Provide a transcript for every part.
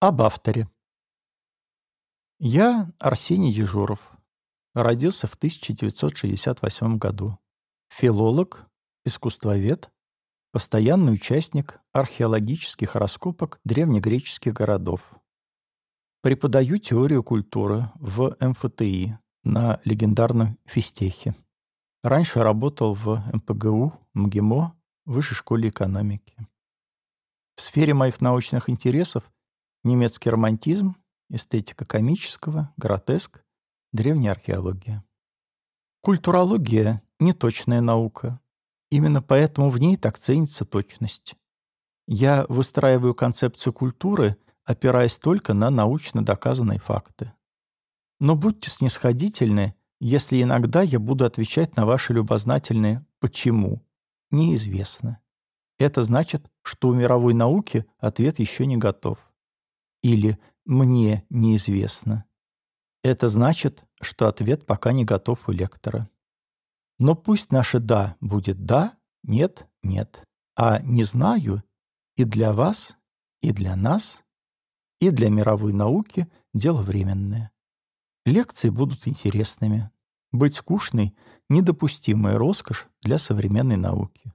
Об авторе. Я Арсений Ежуров. Родился в 1968 году. Филолог, искусствовед, постоянный участник археологических раскопок древнегреческих городов. Преподаю теорию культуры в МФТИ на легендарном физтехе. Раньше работал в МПГУ, МГИМО, Высшей школе экономики. В сфере моих научных интересов немецкий романтизм, эстетика комического, гротеск, древняя археология. Культурология — неточная наука. Именно поэтому в ней так ценится точность. Я выстраиваю концепцию культуры, опираясь только на научно доказанные факты. Но будьте снисходительны, если иногда я буду отвечать на ваши любознательные «почему?» неизвестно. Это значит, что у мировой науки ответ еще не готов. Или «мне неизвестно». Это значит, что ответ пока не готов у лектора. Но пусть наше «да» будет «да», «нет», «нет», а «не знаю» и для вас, и для нас, и для мировой науки дело временное. Лекции будут интересными. Быть скучной — недопустимая роскошь для современной науки.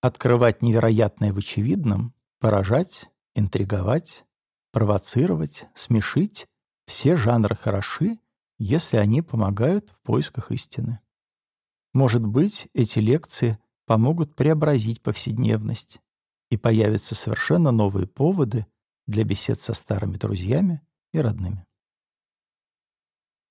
Открывать невероятное в очевидном, поражать, интриговать, провоцировать, смешить — все жанры хороши, если они помогают в поисках истины. Может быть, эти лекции помогут преобразить повседневность, и появятся совершенно новые поводы для бесед со старыми друзьями и родными.